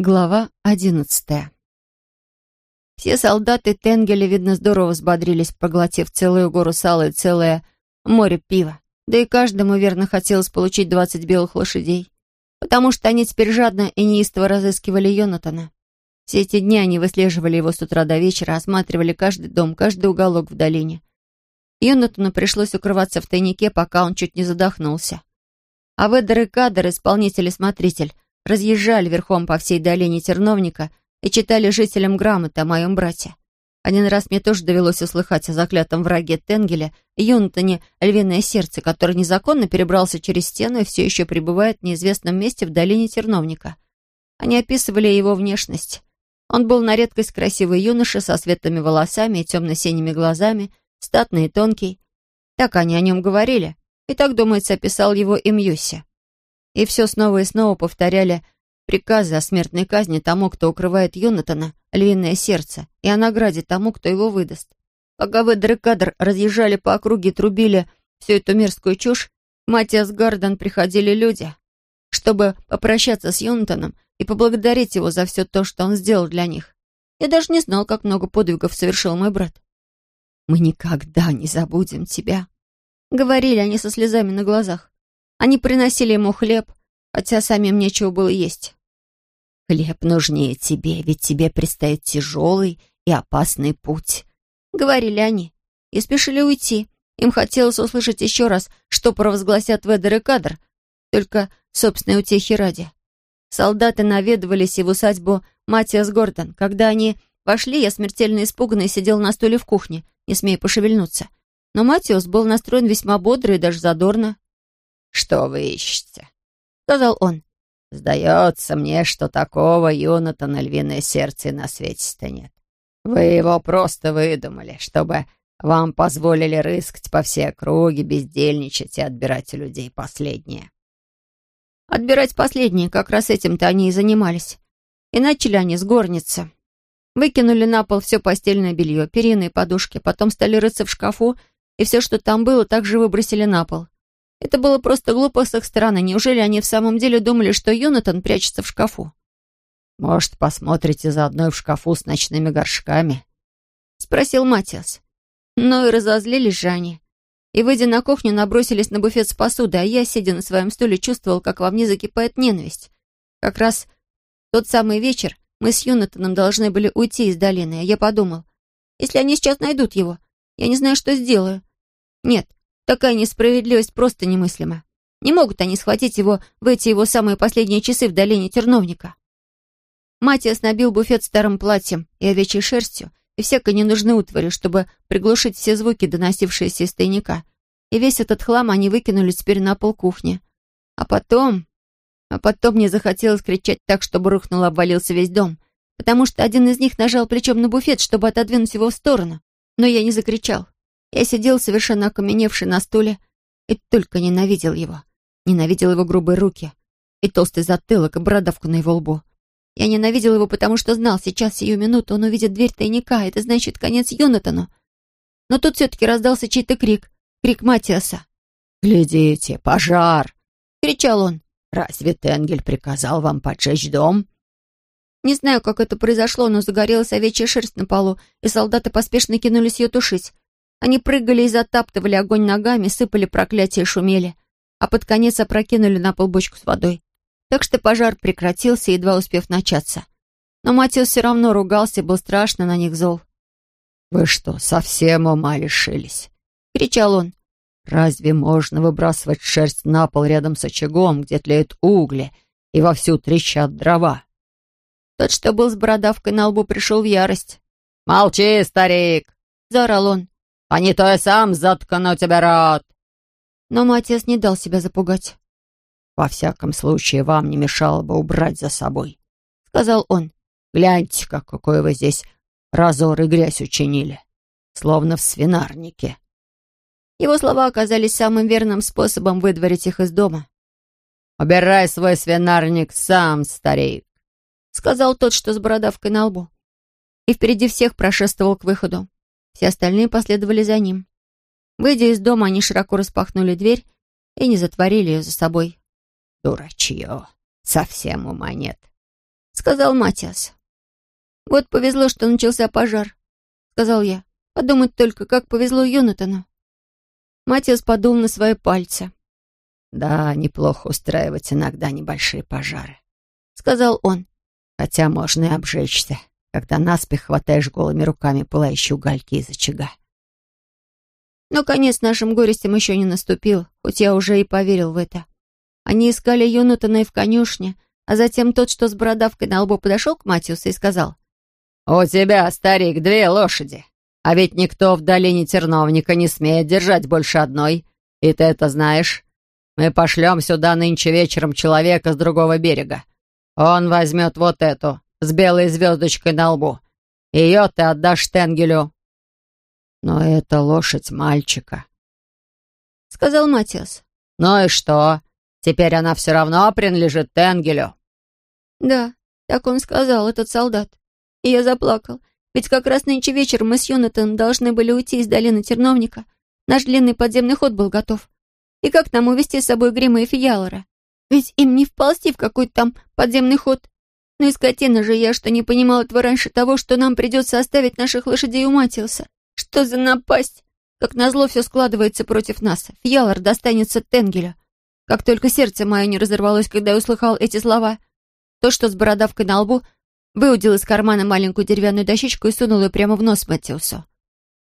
Глава одиннадцатая. Все солдаты Тенгеля, видно, здорово взбодрились, проглотив целую гору сала и целое море пива. Да и каждому, верно, хотелось получить двадцать белых лошадей, потому что они теперь жадно и неистово разыскивали Йонатана. Все эти дни они выслеживали его с утра до вечера, осматривали каждый дом, каждый уголок в долине. Йонатану пришлось укрываться в тайнике, пока он чуть не задохнулся. А Ведер и Кадр, исполнитель-смотритель, разъезжали верхом по всей долине Терновника и читали жителям грамоты о моем брате. Один раз мне тоже довелось услыхать о заклятом враге Тенгеля, Юнтоне «Львиное сердце», который незаконно перебрался через стену и все еще пребывает в неизвестном месте в долине Терновника. Они описывали его внешность. Он был на редкость красивый юноша со светлыми волосами и темно-синими глазами, статный и тонкий. Так они о нем говорили, и так, думается, описал его и Мьюси и все снова и снова повторяли приказы о смертной казни тому, кто укрывает Йонатана, львиное сердце, и о награде тому, кто его выдаст. Пока Ведер и разъезжали по округе и трубили всю эту мирскую чушь, Матиас Гарден приходили люди, чтобы попрощаться с Йонатаном и поблагодарить его за все то, что он сделал для них. Я даже не знал, как много подвигов совершил мой брат. «Мы никогда не забудем тебя», — говорили они со слезами на глазах. Они приносили ему хлеб, хотя самим нечего было есть. «Хлеб нужнее тебе, ведь тебе предстоит тяжелый и опасный путь», — говорили они, и спешили уйти. Им хотелось услышать еще раз, что провозгласят Ведер и Кадр, только собственной утехи ради. Солдаты наведывались и в усадьбу Матиас Гордон. Когда они вошли, я смертельно испуганный сидел на стуле в кухне, не смея пошевельнуться. Но Матиас был настроен весьма бодро и даже задорно. «Что вы ищете?» — сказал он. «Сдается мне, что такого Юнатана львиное сердце на свете-то нет. Вы его просто выдумали, чтобы вам позволили рыскать по всей округе, бездельничать и отбирать у людей последнее». Отбирать последнее, как раз этим-то они и занимались. И начали они с горницы. Выкинули на пол все постельное белье, перины и подушки, потом стали рыться в шкафу, и все, что там было, также выбросили на пол. Это было просто глупо с их стороны. Неужели они в самом деле думали, что Юнатан прячется в шкафу? «Может, посмотрите заодно и в шкафу с ночными горшками?» — спросил Матиас. Но и разозлились же они. И, выйдя на кухню, набросились на буфет с посудой, а я, сидя на своем стуле, чувствовал, как во мне закипает ненависть. Как раз тот самый вечер мы с Юнатаном должны были уйти из долины, а я подумал, если они сейчас найдут его, я не знаю, что сделаю. Нет, Такая несправедливость просто немыслима. Не могут они схватить его в эти его самые последние часы в долине Терновника. Матиас набил буфет старым платьем и овечьей шерстью и всякой ненужной утварью, чтобы приглушить все звуки, доносившиеся из тайника. И весь этот хлам они выкинули теперь на пол кухни. А потом... А потом мне захотелось кричать так, чтобы рухнул обвалился весь дом, потому что один из них нажал плечом на буфет, чтобы отодвинуть его в сторону. Но я не закричал. Я сидел совершенно окаменевший на стуле и только ненавидел его. Ненавидел его грубые руки и толстый затылок, и бородавку на его лбу. Я ненавидел его, потому что знал, сейчас, сию минуту, он увидит дверь тайника, это значит конец Йонатану. Но тут все-таки раздался чей-то крик, крик Матиаса. «Глядите, пожар!» — кричал он. «Разве Тенгель приказал вам поджечь дом?» Не знаю, как это произошло, но загорелась овечья шерсть на полу, и солдаты поспешно кинулись ее тушить. Они прыгали и затаптывали огонь ногами, сыпали проклятия и шумели, а под конец опрокинули на пол бочку с водой. Так что пожар прекратился, едва успев начаться. Но Матиос все равно ругался и был страшно на них зол. «Вы что, совсем ума лишились?» — кричал он. «Разве можно выбрасывать шерсть на пол рядом с очагом, где тлеют угли и вовсю трещат дрова?» Тот, что был с бородавкой на лбу, пришел в ярость. «Молчи, старик!» — заорал он а не то я сам заткну тебя рот!» Но Матиас не дал себя запугать. «Во всяком случае, вам не мешало бы убрать за собой», — сказал он. «Гляньте-ка, какой вы здесь разор и грязь учинили, словно в свинарнике». Его слова оказались самым верным способом выдворить их из дома. «Убирай свой свинарник сам, старик», — сказал тот, что с бородавкой на лбу. И впереди всех прошествовал к выходу. Все остальные последовали за ним. Выйдя из дома, они широко распахнули дверь и не затворили ее за собой. «Дурачье! Совсем ума нет!» — сказал Матиас. «Вот повезло, что начался пожар», — сказал я. «Подумать только, как повезло Юнатану». Матиас подул на свои пальцы. «Да, неплохо устраивать иногда небольшие пожары», — сказал он. «Хотя можно и обжечься, когда наспех хватаешь голыми руками пылающие угольки из очага». Но конец нашим горестям еще не наступил, хоть я уже и поверил в это. Они искали Юнатана и в конюшне, а затем тот, что с бородавкой на лбу подошел к Матиусу и сказал, «У тебя, старик, две лошади, а ведь никто в долине Терновника не смеет держать больше одной, и ты это знаешь. Мы пошлем сюда нынче вечером человека с другого берега. Он возьмет вот эту, с белой звездочкой на лбу. Ее ты отдашь Тенгелю». «Но это лошадь мальчика», — сказал Матиас. «Ну и что? Теперь она все равно принадлежит Тенгелю». «Да, так он сказал, этот солдат. И я заплакал. Ведь как раз нынче вечером мы с Юнатаном должны были уйти из долины Терновника. Наш длинный подземный ход был готов. И как нам увести с собой Грима и Фиялора? Ведь им не вползти в какой-то там подземный ход. Ну и скотина же я, что не понимал этого раньше того, что нам придется оставить наших лошадей у Матиуса. Что за напасть? Как назло все складывается против нас. Фьялор достанется Тенгелю. Как только сердце мое не разорвалось, когда я услыхал эти слова. То, что с бородавкой на лбу, выудил из кармана маленькую деревянную дощечку и сунул ее прямо в нос Матиусу.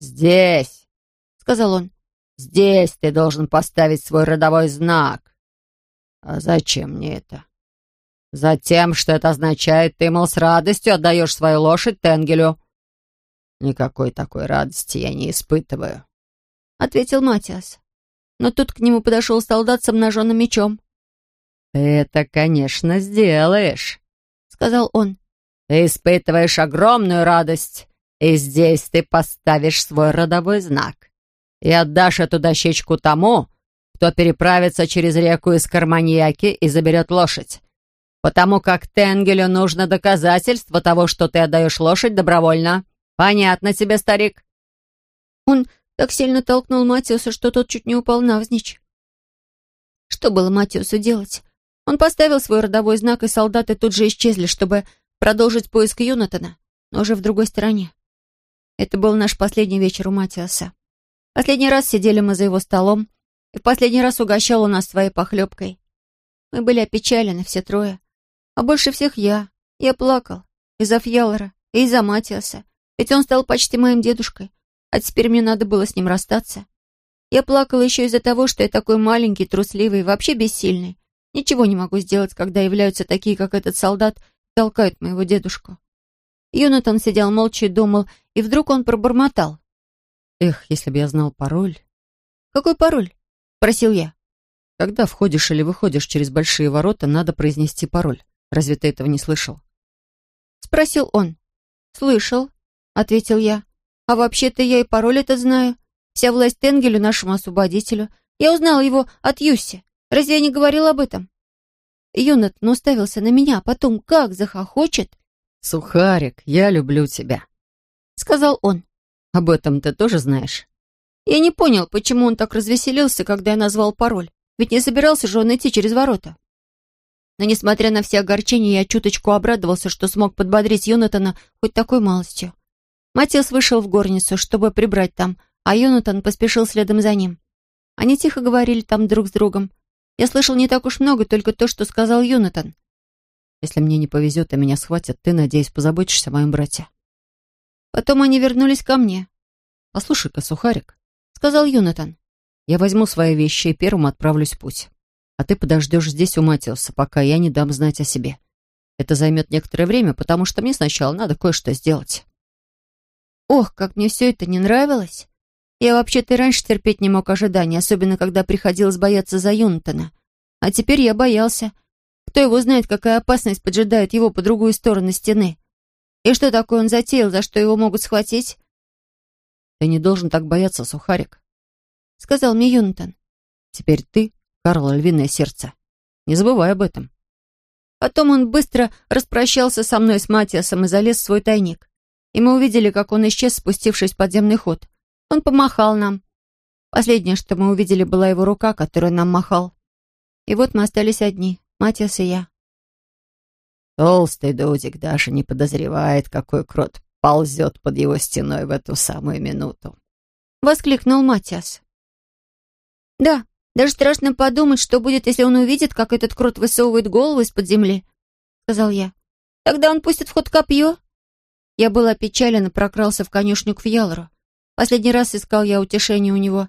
«Здесь», — сказал он, — «здесь ты должен поставить свой родовой знак». «А зачем мне это?» «Затем, что это означает, ты, мол, с радостью отдаешь свою лошадь Тенгелю». «Никакой такой радости я не испытываю», — ответил Матиас. Но тут к нему подошел солдат с обнаженным мечом. «Ты это, конечно, сделаешь», — сказал он. «Ты испытываешь огромную радость, и здесь ты поставишь свой родовой знак и отдашь эту дощечку тому, кто переправится через реку из Карманьяки и заберет лошадь, потому как Тенгелю нужно доказательство того, что ты отдаешь лошадь добровольно». «Понятно тебе, старик?» Он так сильно толкнул Матиуса, что тот чуть не упал навзничь. Что было Матиусу делать? Он поставил свой родовой знак, и солдаты тут же исчезли, чтобы продолжить поиск Юнатана, но уже в другой стороне. Это был наш последний вечер у Матиаса. Последний раз сидели мы за его столом, и в последний раз угощал он нас своей похлебкой. Мы были опечалены, все трое. А больше всех я. Я плакал. Из-за Фьялора и из-за Матиаса. Ведь он стал почти моим дедушкой, а теперь мне надо было с ним расстаться. Я плакала еще из-за того, что я такой маленький, трусливый, вообще бессильный. Ничего не могу сделать, когда являются такие, как этот солдат, толкают моего дедушку. Юнатан сидел молча и думал, и вдруг он пробормотал. «Эх, если бы я знал пароль...» «Какой пароль?» — спросил я. «Когда входишь или выходишь через большие ворота, надо произнести пароль. Разве ты этого не слышал?» Спросил он. «Слышал ответил я. «А вообще-то я и пароль этот знаю. Вся власть Тенгелю, нашему освободителю. Я узнал его от Юси. Разве я не говорил об этом?» Юнатан уставился на меня, а потом как захохочет. «Сухарик, я люблю тебя», — сказал он. «Об этом ты тоже знаешь?» Я не понял, почему он так развеселился, когда я назвал пароль. Ведь не собирался же он идти через ворота. Но, несмотря на все огорчения, я чуточку обрадовался, что смог подбодрить Юнатана хоть такой малостью. Матиас вышел в горницу, чтобы прибрать там, а Йонатан поспешил следом за ним. Они тихо говорили там друг с другом. Я слышал не так уж много, только то, что сказал Йонатан. «Если мне не повезет, и меня схватят, ты, надеюсь, позаботишься о моем брате». Потом они вернулись ко мне. «Послушай-ка, сухарик», — сказал Юнатан. «Я возьму свои вещи и первым отправлюсь в путь. А ты подождешь здесь у Матиуса, пока я не дам знать о себе. Это займет некоторое время, потому что мне сначала надо кое-что сделать». Ох, как мне все это не нравилось. Я вообще-то раньше терпеть не мог ожиданий, особенно когда приходилось бояться за Юнтона. А теперь я боялся. Кто его знает, какая опасность поджидает его по другую сторону стены. И что такое он затеял, за что его могут схватить? «Ты не должен так бояться, Сухарик», — сказал мне Юнтон. «Теперь ты, Карл Львиное Сердце. Не забывай об этом». Потом он быстро распрощался со мной с Матиасом и залез в свой тайник и мы увидели, как он исчез, спустившись в подземный ход. Он помахал нам. Последнее, что мы увидели, была его рука, которую нам махал. И вот мы остались одни, Матиас и я. Толстый Дудик даже не подозревает, какой крот ползет под его стеной в эту самую минуту. Воскликнул Матиас. Да, даже страшно подумать, что будет, если он увидит, как этот крот высовывает голову из-под земли, сказал я. Тогда он пустит в ход копье. Я был опечален и прокрался в конюшню к Фьялору. Последний раз искал я утешение у него,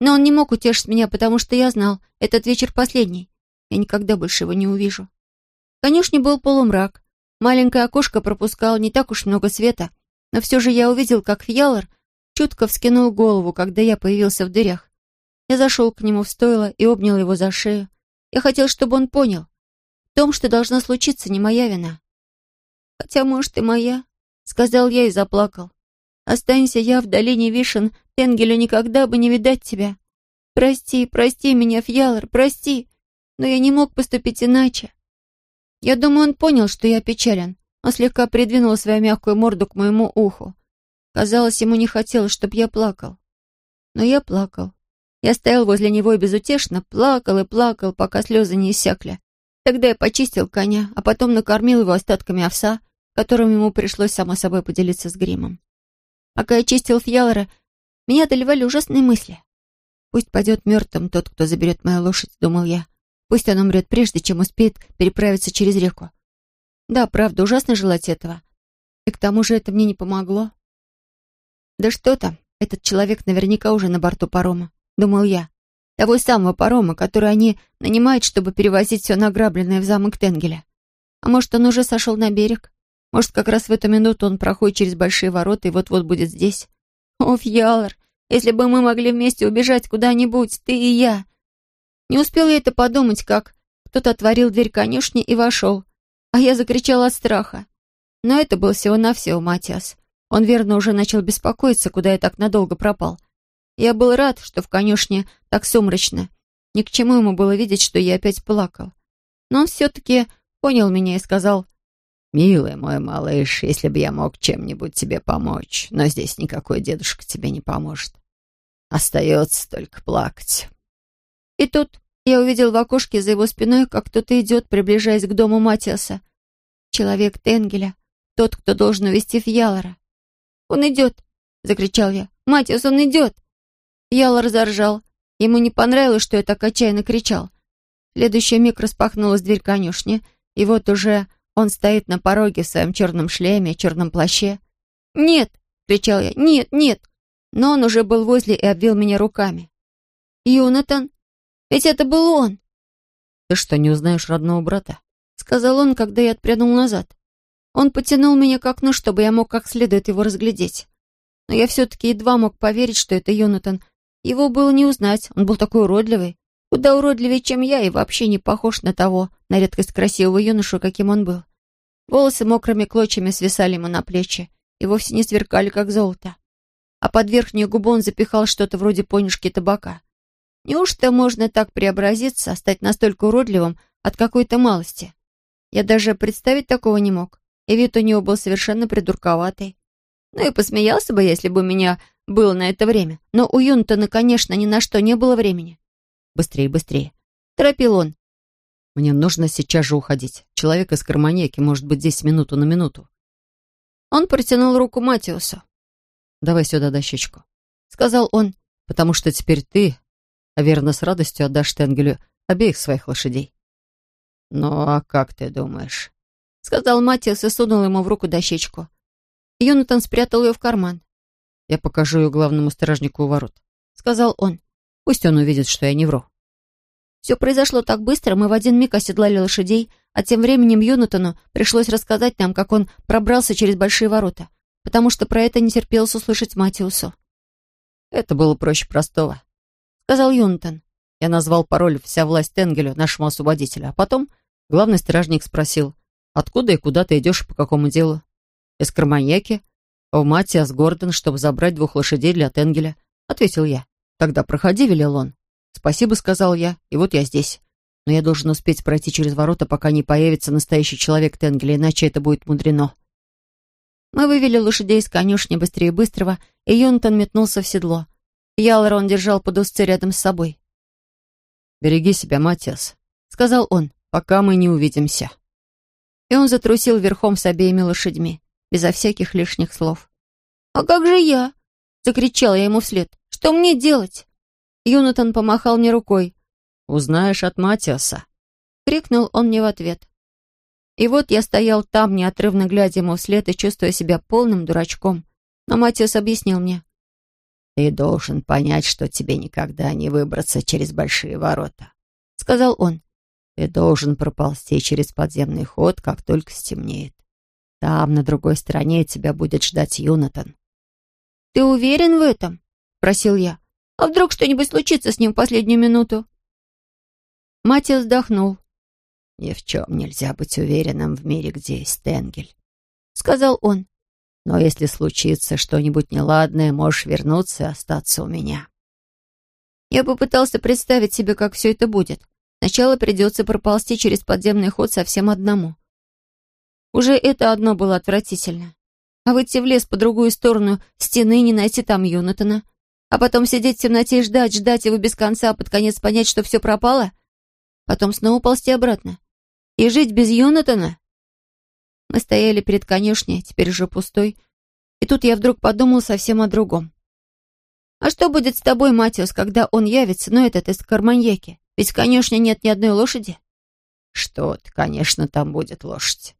но он не мог утешить меня, потому что я знал, этот вечер последний. Я никогда больше его не увижу. В конюшне был полумрак. Маленькое окошко пропускало не так уж много света, но все же я увидел, как Фьялор чутко вскинул голову, когда я появился в дырях. Я зашел к нему в стойло и обнял его за шею. Я хотел, чтобы он понял. В том, что должно случиться, не моя вина. Хотя, может, и моя, — сказал я и заплакал. Останься я в долине вишен, Тенгелю никогда бы не видать тебя. Прости, прости меня, Фьялор, прости, но я не мог поступить иначе. Я думаю, он понял, что я печален. Он слегка придвинул свою мягкую морду к моему уху. Казалось, ему не хотелось, чтобы я плакал. Но я плакал. Я стоял возле него и безутешно плакал и плакал, пока слезы не иссякли. Тогда я почистил коня, а потом накормил его остатками овса, которым ему пришлось само собой поделиться с гримом. Пока я чистил фьялора, меня одолевали ужасные мысли. «Пусть пойдет мертвым тот, кто заберет мою лошадь», — думал я. «Пусть он умрет прежде, чем успеет переправиться через реку». Да, правда, ужасно желать этого. И к тому же это мне не помогло. Да что там, этот человек наверняка уже на борту парома, думал я. Того самого парома, который они нанимают, чтобы перевозить все награбленное в замок Тенгеля. А может, он уже сошел на берег? Может, как раз в эту минуту он проходит через большие ворота и вот-вот будет здесь? О, Фьялор, если бы мы могли вместе убежать куда-нибудь, ты и я. Не успел я это подумать, как кто-то отворил дверь конюшни и вошел, а я закричала от страха. Но это был всего-навсего Матиас. Он верно уже начал беспокоиться, куда я так надолго пропал. Я был рад, что в конюшне так сумрачно. Ни к чему ему было видеть, что я опять плакал. Но он все-таки понял меня и сказал, «Милый мой малыш, если бы я мог чем-нибудь тебе помочь, но здесь никакой дедушка тебе не поможет. Остается только плакать». И тут я увидел в окошке за его спиной, как кто-то идет, приближаясь к дому Матиаса. Человек Тенгеля, тот, кто должен увести Фьялора. «Он идет!» — закричал я. «Матиас, он идет!» Ялор заржал. Ему не понравилось, что я так отчаянно кричал. Следующий миг распахнулась дверь конюшни, и вот уже он стоит на пороге в своем черном шлеме, черном плаще. «Нет!» — кричал я. «Нет, нет!» Но он уже был возле и обвил меня руками. «Юнатан! Ведь это был он!» «Ты что, не узнаешь родного брата?» — сказал он, когда я отпрянул назад. Он потянул меня к окну, чтобы я мог как следует его разглядеть. Но я все-таки едва мог поверить, что это Йонатан. Его было не узнать, он был такой уродливый. Куда уродливее, чем я, и вообще не похож на того, на редкость красивого юношу, каким он был. Волосы мокрыми клочьями свисали ему на плечи и вовсе не сверкали, как золото. А под верхнюю губу он запихал что-то вроде понюшки табака. Неужто можно так преобразиться, стать настолько уродливым от какой-то малости? Я даже представить такого не мог, и вид у него был совершенно придурковатый. Ну и посмеялся бы, если бы у меня было на это время. Но у Юнтона, конечно, ни на что не было времени. Быстрее, быстрее. Торопил он. Мне нужно сейчас же уходить. Человек из карманьяки может быть здесь минуту на минуту. Он протянул руку Матиусу. «Давай сюда дощечку», — сказал он, «потому что теперь ты, верно, с радостью отдашь Тенгелю обеих своих лошадей». «Ну, а как ты думаешь?» — сказал Матиус и сунул ему в руку дощечку. Юнатан спрятал ее в карман. «Я покажу ее главному стражнику у ворот», — сказал он. «Пусть он увидит, что я не вру». Все произошло так быстро, мы в один миг оседлали лошадей, а тем временем Юнатану пришлось рассказать нам, как он пробрался через большие ворота, потому что про это не терпелось услышать Матиусу. «Это было проще простого», — сказал Юнатан. Я назвал пароль «Вся власть Тенгелю», нашему освободителю, а потом главный стражник спросил, «Откуда и куда ты идешь и по какому делу?» «Из Карманьяки, в Матиас Гордон, чтобы забрать двух лошадей для Тенгеля», — ответил я. «Тогда проходи», — велел он. «Спасибо», — сказал я, — «и вот я здесь. Но я должен успеть пройти через ворота, пока не появится настоящий человек Тенгеля, иначе это будет мудрено». Мы вывели лошадей из конюшни быстрее быстрого, и Йонатан метнулся в седло. Ялора он держал под узцы рядом с собой. «Береги себя, Матиас», — сказал он, — «пока мы не увидимся». И он затрусил верхом с обеими лошадьми, безо всяких лишних слов. «А как же я?» — закричал я ему вслед. «Что мне делать?» Юнатан помахал мне рукой. «Узнаешь от Матиаса», — крикнул он мне в ответ. И вот я стоял там, неотрывно глядя ему вслед и чувствуя себя полным дурачком. Но Матиас объяснил мне. «Ты должен понять, что тебе никогда не выбраться через большие ворота», — сказал он. «Ты должен проползти через подземный ход, как только стемнеет. Там, на другой стороне, тебя будет ждать Юнатан». «Ты уверен в этом?» — просил я. «А вдруг что-нибудь случится с ним в последнюю минуту?» Матиас вздохнул. «Ни в чем нельзя быть уверенным в мире, где есть Тенгель», — сказал он. «Но если случится что-нибудь неладное, можешь вернуться и остаться у меня». Я попытался представить себе, как все это будет. Сначала придется проползти через подземный ход совсем одному. Уже это одно было отвратительно. А выйти в лес по другую сторону стены и не найти там Юнатана. А потом сидеть в темноте и ждать, ждать его без конца, а под конец понять, что все пропало. Потом снова ползти обратно. И жить без Йонатана? Мы стояли перед конюшней, теперь уже пустой, и тут я вдруг подумал совсем о другом. А что будет с тобой, Матиус, когда он явится, ну этот из Карманьяки? Ведь в конюшне нет ни одной лошади. Что-то, конечно, там будет лошадь, —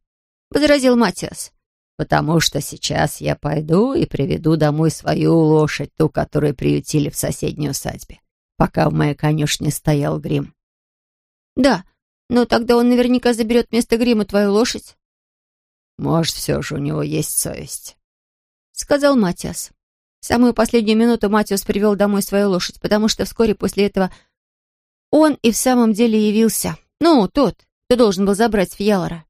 возразил Матиас. «Потому что сейчас я пойду и приведу домой свою лошадь, ту, которую приютили в соседней усадьбе, пока в моей конюшне стоял грим». «Да, но тогда он наверняка заберет вместо грима твою лошадь. Может, все же у него есть совесть, сказал Матиас. В самую последнюю минуту Матиас привел домой свою лошадь, потому что вскоре после этого он и в самом деле явился. Ну, тот, кто должен был забрать Фьялора.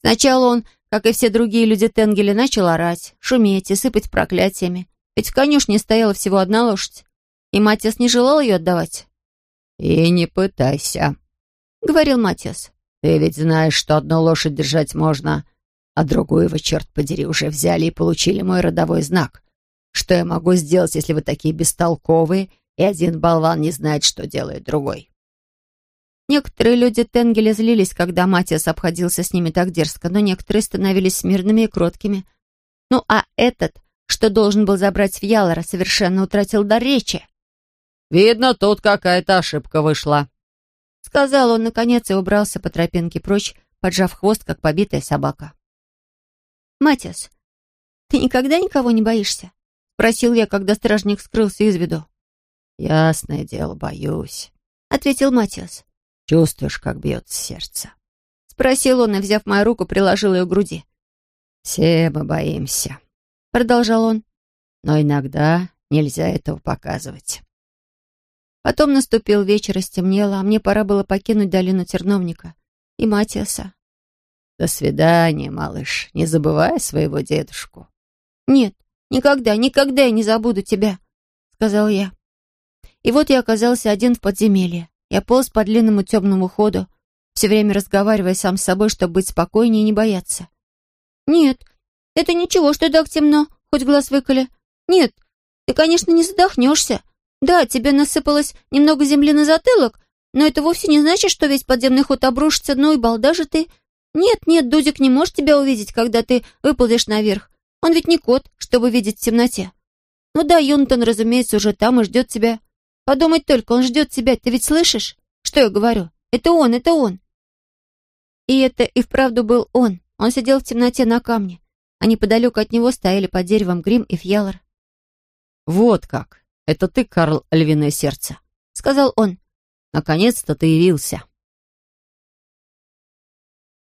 Сначала он, как и все другие люди Тенгеля, начал орать, шуметь и сыпать проклятиями. Ведь в конюшне стояла всего одна лошадь, и Матиас не желал ее отдавать. «И не пытайся», — говорил Матиас. «Ты ведь знаешь, что одну лошадь держать можно, а другую вы, черт подери, уже взяли и получили мой родовой знак. Что я могу сделать, если вы такие бестолковые, и один болван не знает, что делает другой?» Некоторые люди Тенгеля злились, когда Матиас обходился с ними так дерзко, но некоторые становились смирными и кроткими. Ну а этот, что должен был забрать в Ялора, совершенно утратил дар речи. «Видно, тут какая-то ошибка вышла», Сказал он, наконец, и убрался по тропинке прочь, поджав хвост, как побитая собака. «Матиас, ты никогда никого не боишься?» Спросил я, когда стражник скрылся из виду. «Ясное дело, боюсь», — ответил Матиас. «Чувствуешь, как бьется сердце?» Спросил он и, взяв мою руку, приложил ее к груди. «Все мы боимся», — продолжал он. «Но иногда нельзя этого показывать». Потом наступил вечер и стемнело, а мне пора было покинуть долину Терновника и Матиаса. «До свидания, малыш. Не забывай своего дедушку». «Нет, никогда, никогда я не забуду тебя», — сказал я. И вот я оказался один в подземелье. Я полз по длинному темному ходу, все время разговаривая сам с собой, чтобы быть спокойнее и не бояться. «Нет, это ничего, что так темно, хоть глаз выколи. Нет, ты, конечно, не задохнешься. Да, тебе насыпалось немного земли на затылок, но это вовсе не значит, что весь подземный ход обрушится, ну и балда же ты. Нет, нет, Дудик не может тебя увидеть, когда ты выползешь наверх. Он ведь не кот, чтобы видеть в темноте. Ну да, Юнтон, разумеется, уже там и ждет тебя. Подумать только, он ждет тебя, ты ведь слышишь? Что я говорю? Это он, это он. И это и вправду был он. Он сидел в темноте на камне, а неподалеку от него стояли под деревом Грим и Фьялор. «Вот как!» «Это ты, Карл Львиное Сердце», — сказал он. «Наконец-то ты явился».